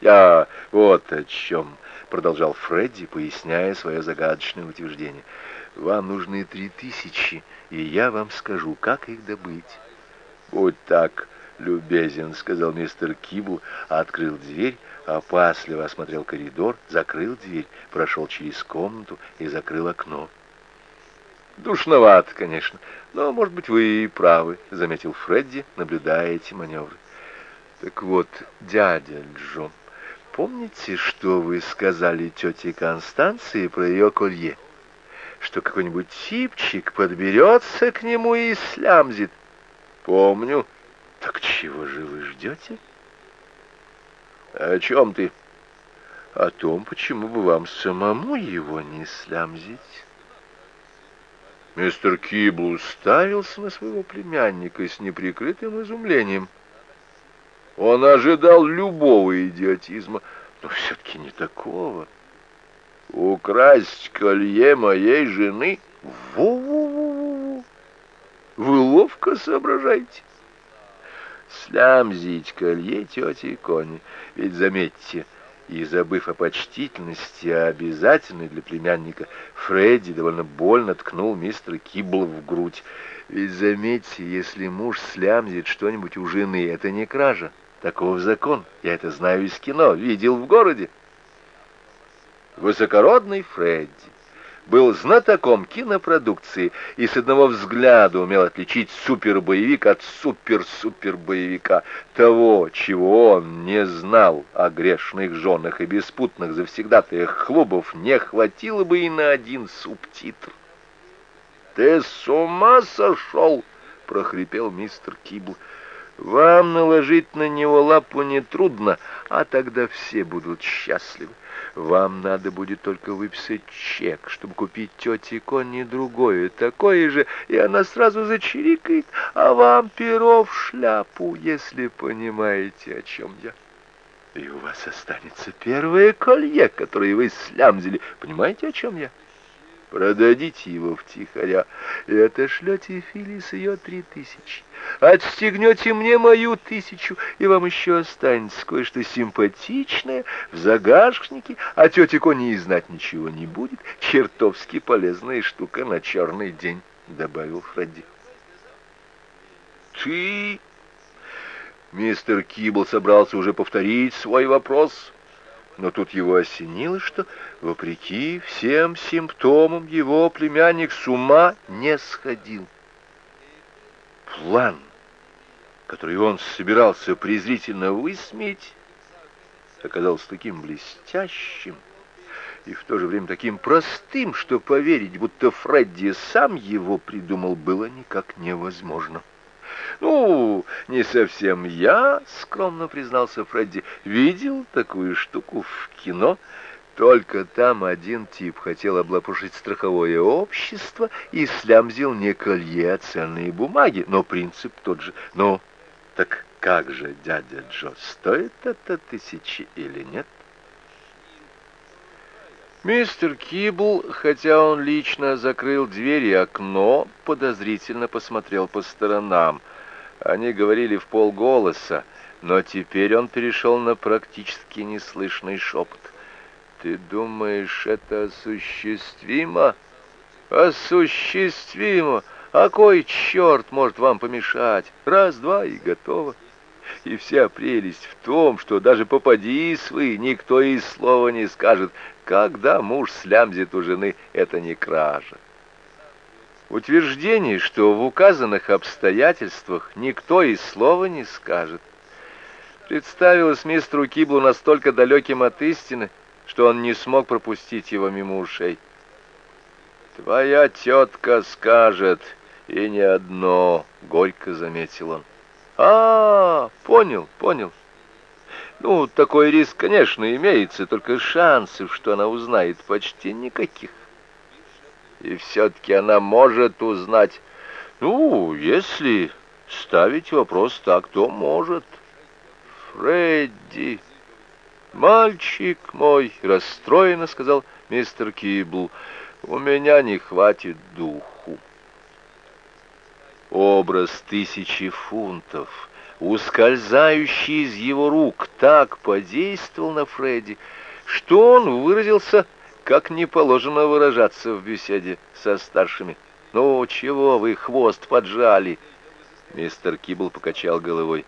Я вот о чем, продолжал Фредди, поясняя свое загадочное утверждение. Вам нужны три тысячи, и я вам скажу, как их добыть. Будь так любезен, сказал мистер Кибл, открыл дверь, опасливо осмотрел коридор, закрыл дверь, прошел через комнату и закрыл окно. Душновато, конечно, но, может быть, вы и правы, заметил Фредди, наблюдая эти маневры. Так вот, дядя Джо, помните, что вы сказали тете Констанции про ее колье? Что какой-нибудь типчик подберется к нему и слямзит. Помню. Так чего же вы ждете? О чем ты? О том, почему бы вам самому его не слямзить. Мистер Кибл уставился на своего племянника с неприкрытым изумлением. Он ожидал любого идиотизма, но все-таки не такого. Украсть колье моей жены? Ву-ву-ву-ву! Вы ловко соображаете. Слямзить колье тети Кони. Ведь, заметьте, и, забыв о почтительности, а обязательной для племянника, Фредди довольно больно ткнул мистера Кибла в грудь. Ведь, заметьте, если муж слямзит что-нибудь у жены, это не кража. Таков закон. Я это знаю из кино, видел в городе. Высокородный Фредди был знатоком кинопродукции и с одного взгляда умел отличить супербоевик от супер-супербоевика, того, чего он не знал о грешных женах и беспутных завсегдатаях клубов, не хватило бы и на один субтитр. «Ты с ума сошел?» — прохрипел мистер Кибл. Вам наложить на него лапу нетрудно, а тогда все будут счастливы. Вам надо будет только выписать чек, чтобы купить тете Конни другое, такое же, и она сразу зачирикает, а вам перо в шляпу, если понимаете, о чем я. И у вас останется первое колье, которое вы слямзили. Понимаете, о чем я? Продадите его втихаря и отошлете Филис ее три тысячи. Отстегнете мне мою тысячу, и вам еще останется кое-что симпатичное в загашнике, а тетя Кони и знать ничего не будет. Чертовски полезная штука на черный день, — добавил Фредди. Ты... Мистер Кибл собрался уже повторить свой вопрос, но тут его осенило, что, вопреки всем симптомам, его племянник с ума не сходил. План, который он собирался презрительно высмеять, оказался таким блестящим и в то же время таким простым, что поверить, будто Фредди сам его придумал, было никак невозможно. «Ну, не совсем я», — скромно признался Фредди, — «видел такую штуку в кино». Только там один тип хотел облапушить страховое общество и слямзил не колье, а ценные бумаги. Но принцип тот же. Ну, так как же, дядя Джо, стоит это тысячи или нет? Мистер Кибл, хотя он лично закрыл дверь и окно, подозрительно посмотрел по сторонам. Они говорили в полголоса, но теперь он перешел на практически неслышный шепот. «Ты думаешь, это осуществимо?» «Осуществимо! А кой черт может вам помешать? Раз-два и готово!» И вся прелесть в том, что даже попадись вы, никто и слова не скажет, когда муж слямзит у жены, это не кража. Утверждение, что в указанных обстоятельствах никто и слова не скажет, представилось мистеру Киблу настолько далеким от истины, что он не смог пропустить его мимо ушей. «Твоя тетка скажет, и не одно», — горько заметил он. «А, -а понял, понял. Ну, такой риск, конечно, имеется, только шансов, что она узнает, почти никаких. И все-таки она может узнать. Ну, если ставить вопрос так, то может. Фредди, мальчик мой, расстроенно сказал мистер Кибл, у меня не хватит духу. Образ тысячи фунтов ускользающий из его рук, так подействовал на Фредди, что он выразился, как не положено выражаться в беседе со старшими. «Ну, чего вы хвост поджали?» Мистер Кибл покачал головой.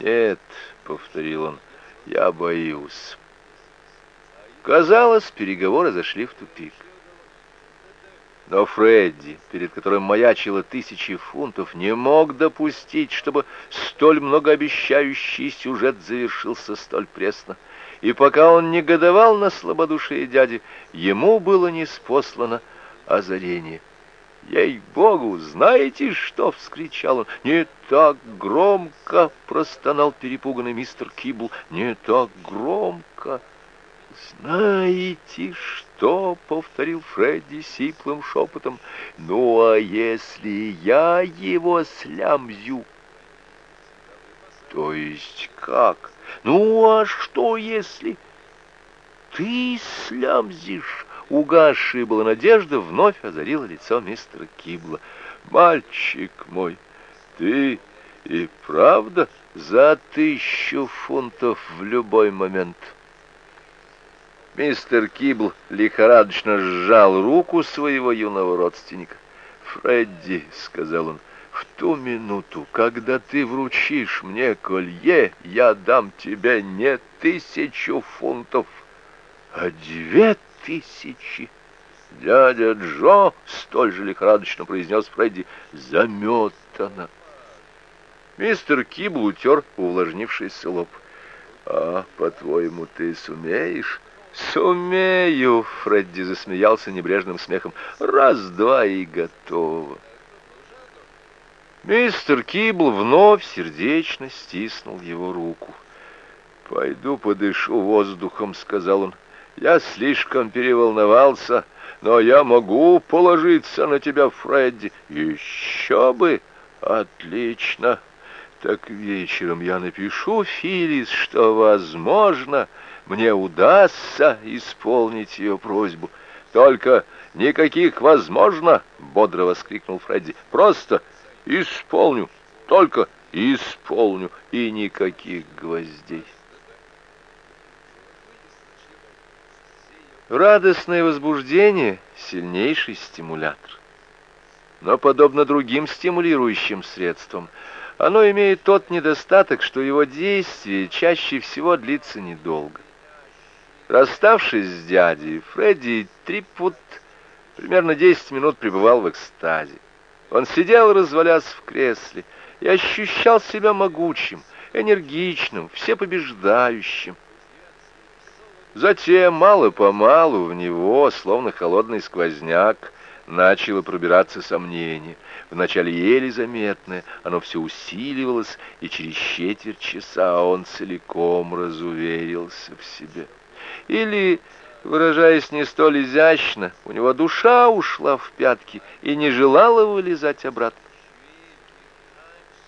«Нет», — повторил он, — «я боюсь». Казалось, переговоры зашли в тупик. Но Фредди, перед которым маячило тысячи фунтов, не мог допустить, чтобы столь многообещающий сюжет завершился столь пресно. И пока он негодовал на слабодушие дяди, ему было неспослано озарение. «Ей-богу, знаете что?» — вскричал он. «Не так громко!» — простонал перепуганный мистер Кибл. «Не так громко!» «Знаете что?» — повторил Фредди сиплым шепотом. «Ну, а если я его слямзю?» «То есть как? Ну, а что если...» «Ты слямзишь?» Угасшая была надежда вновь озарила лицо мистера Кибла. «Мальчик мой, ты и правда за тысячу фунтов в любой момент?» Мистер Кибл лихорадочно сжал руку своего юного родственника. «Фредди», — сказал он, — «в ту минуту, когда ты вручишь мне колье, я дам тебе не тысячу фунтов, а две тысячи». «Дядя Джо!» — столь же лихорадочно произнес Фредди. «Заметано!» Мистер Кибл утер увлажнившийся лоб. «А, по-твоему, ты сумеешь?» «Сумею!» — Фредди засмеялся небрежным смехом. «Раз-два и готово!» Мистер Кибл вновь сердечно стиснул его руку. «Пойду подышу воздухом», — сказал он. «Я слишком переволновался, но я могу положиться на тебя, Фредди. Еще бы! Отлично! Так вечером я напишу Филис, что, возможно, мне удастся исполнить ее просьбу. Только никаких возможно, бодро воскликнул Фредди. Просто исполню, только исполню, и никаких гвоздей. Радостное возбуждение — сильнейший стимулятор. Но, подобно другим стимулирующим средствам, оно имеет тот недостаток, что его действие чаще всего длится недолго. Расставшись с дядей, Фредди Трипвуд примерно десять минут пребывал в экстазе. Он сидел, развалясь в кресле, и ощущал себя могучим, энергичным, всепобеждающим. Затем, мало-помалу, в него, словно холодный сквозняк, начало пробираться сомнение. Вначале еле заметное, оно все усиливалось, и через четверть часа он целиком разуверился в себе. Или, выражаясь не столь изящно, у него душа ушла в пятки и не желала вылезать обратно.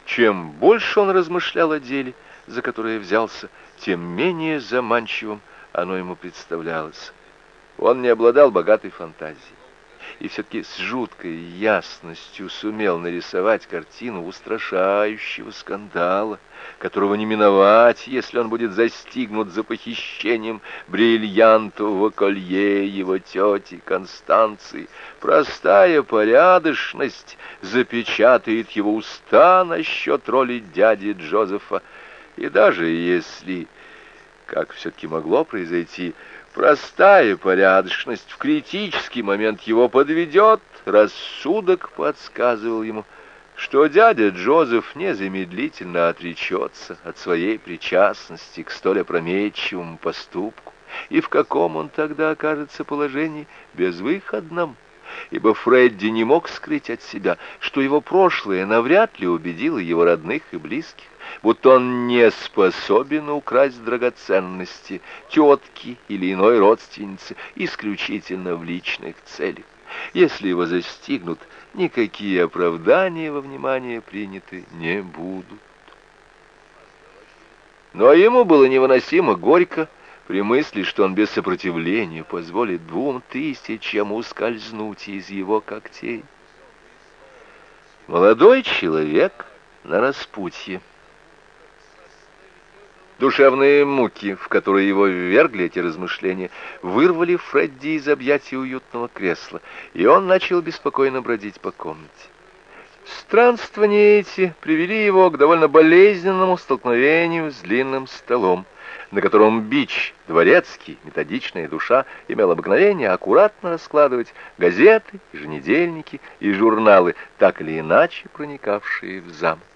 Чем больше он размышлял о деле, за которое взялся, тем менее заманчивым оно ему представлялось. Он не обладал богатой фантазией и все-таки с жуткой ясностью сумел нарисовать картину устрашающего скандала, которого не миновать, если он будет застигнут за похищением бриллиантового колье его тети Констанции. Простая порядочность запечатает его уста насчет роли дяди Джозефа. И даже если, как все-таки могло произойти, Простая порядочность в критический момент его подведет, рассудок подсказывал ему, что дядя Джозеф незамедлительно отречется от своей причастности к столь опрометчивому поступку, и в каком он тогда окажется положении? Безвыходном, ибо Фредди не мог скрыть от себя, что его прошлое навряд ли убедило его родных и близких будто он не способен украсть драгоценности тетки или иной родственницы исключительно в личных целях. Если его застигнут, никакие оправдания во внимание приняты не будут. Но ему было невыносимо горько при мысли, что он без сопротивления позволит двум тысячам ускользнуть из его когтей. Молодой человек на распутье. Душевные муки, в которые его ввергли эти размышления, вырвали Фредди из объятий уютного кресла, и он начал беспокойно бродить по комнате. Странствования эти привели его к довольно болезненному столкновению с длинным столом, на котором бич, дворецкий, методичная душа, имел обыкновение аккуратно раскладывать газеты, еженедельники и журналы, так или иначе проникавшие в замок.